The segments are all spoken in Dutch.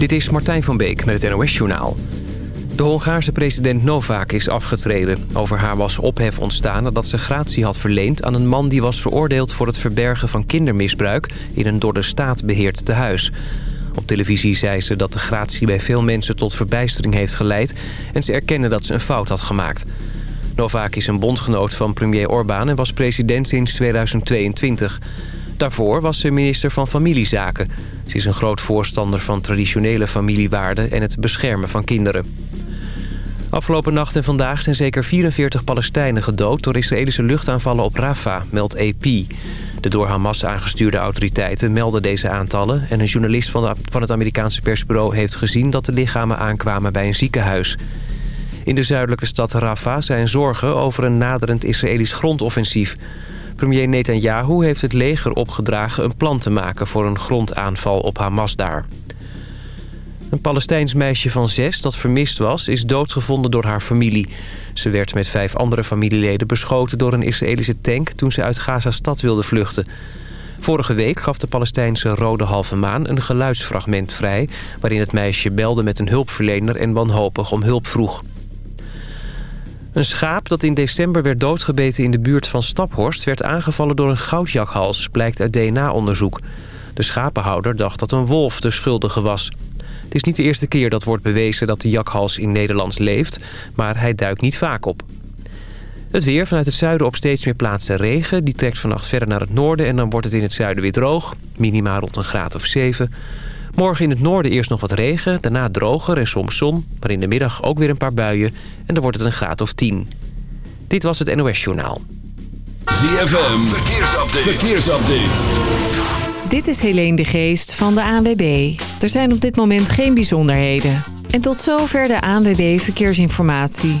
Dit is Martijn van Beek met het NOS-journaal. De Hongaarse president Novak is afgetreden. Over haar was ophef ontstaan nadat ze gratie had verleend... aan een man die was veroordeeld voor het verbergen van kindermisbruik... in een door de staat beheerd tehuis. Op televisie zei ze dat de gratie bij veel mensen tot verbijstering heeft geleid... en ze erkende dat ze een fout had gemaakt. Novak is een bondgenoot van premier Orbán en was president sinds 2022... Daarvoor was ze minister van Familiezaken. Ze is een groot voorstander van traditionele familiewaarden en het beschermen van kinderen. Afgelopen nacht en vandaag zijn zeker 44 Palestijnen gedood... door Israëlische luchtaanvallen op Rafah, meldt AP. De door Hamas aangestuurde autoriteiten melden deze aantallen... en een journalist van, het Amerikaanse persbureau heeft gezien... dat de lichamen aankwamen bij een ziekenhuis. In de zuidelijke stad Rafah zijn zorgen over een naderend Israëlisch grondoffensief... Premier Netanyahu heeft het leger opgedragen een plan te maken voor een grondaanval op Hamas daar. Een Palestijns meisje van zes dat vermist was, is doodgevonden door haar familie. Ze werd met vijf andere familieleden beschoten door een Israëlische tank toen ze uit Gaza-stad wilde vluchten. Vorige week gaf de Palestijnse Rode Halve Maan een geluidsfragment vrij... waarin het meisje belde met een hulpverlener en wanhopig om hulp vroeg. Een schaap dat in december werd doodgebeten in de buurt van Staphorst... werd aangevallen door een goudjakhals, blijkt uit DNA-onderzoek. De schapenhouder dacht dat een wolf de schuldige was. Het is niet de eerste keer dat wordt bewezen dat de jakhals in Nederland leeft... maar hij duikt niet vaak op. Het weer vanuit het zuiden op steeds meer plaatsen regen. Die trekt vannacht verder naar het noorden en dan wordt het in het zuiden weer droog. Minima rond een graad of 7. Morgen in het noorden eerst nog wat regen, daarna droger en soms zon. Maar in de middag ook weer een paar buien en dan wordt het een graad of 10. Dit was het NOS Journaal. ZFM, verkeersupdate. verkeersupdate. Dit is Helene de Geest van de ANWB. Er zijn op dit moment geen bijzonderheden. En tot zover de ANWB Verkeersinformatie.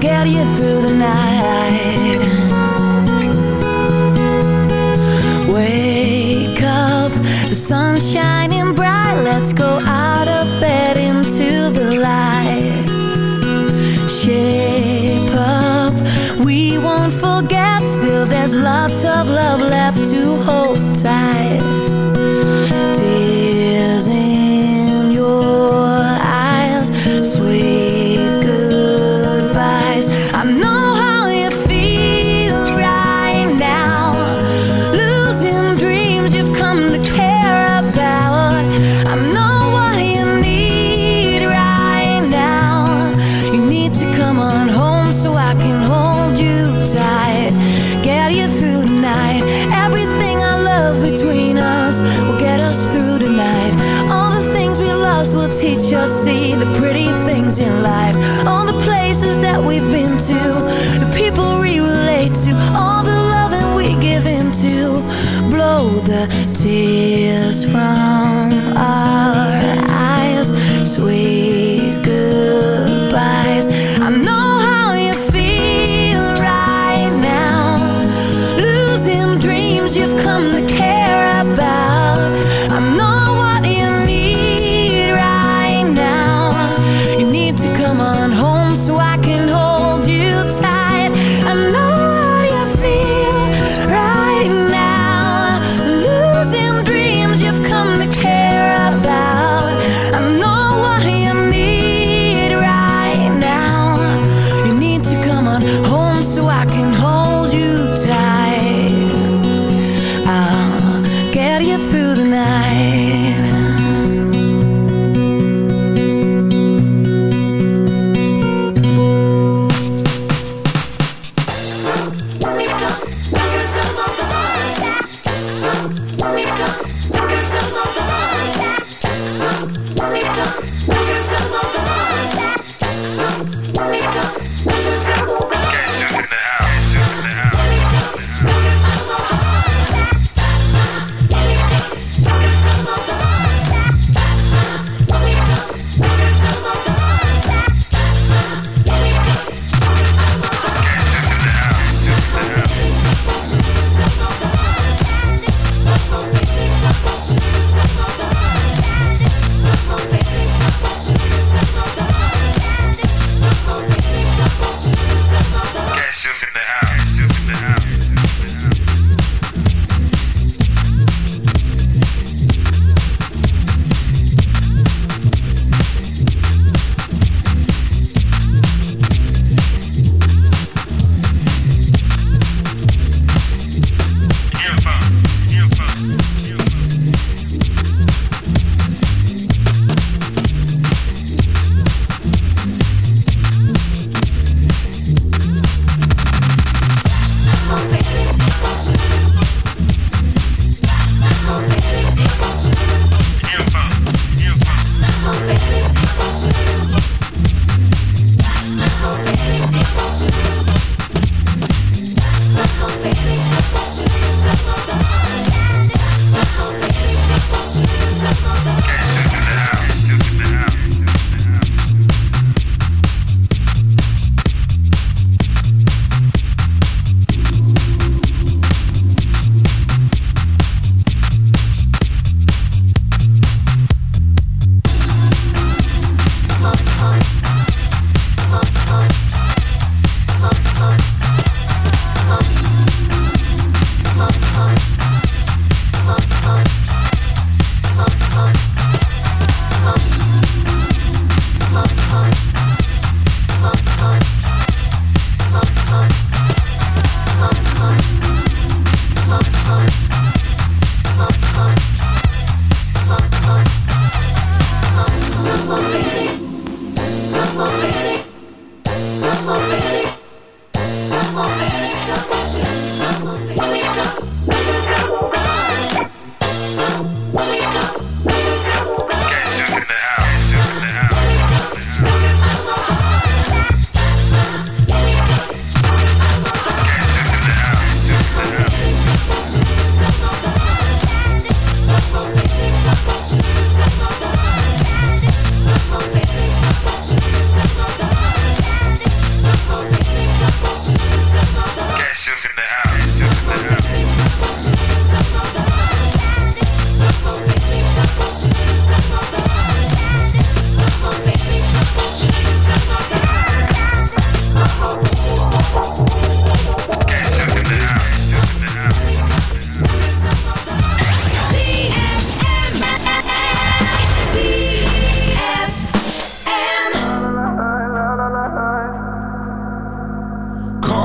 get you through the night. Wake up, the sun's shining bright. Let's go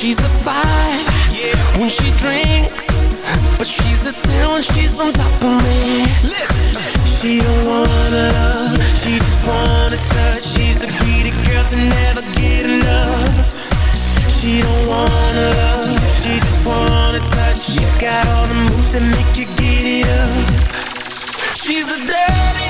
she's a five yeah. when she drinks, but she's a ten when she's on top of me. Listen. She don't wanna love, she just wanna touch. She's a greedy girl to never get enough. She don't wanna love, she just wanna touch. She's got all the moves that make you get it up. She's a dirty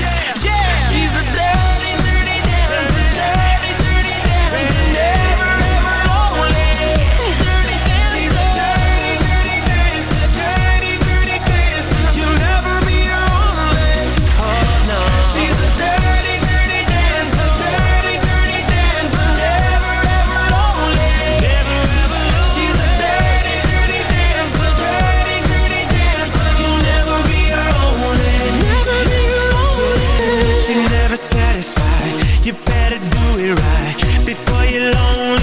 you better do it right before you're lonely.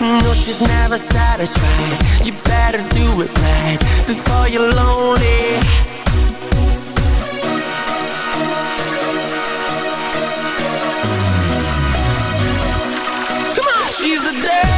No, she's never satisfied. You better do it right before you're lonely. Come on, she's a dance.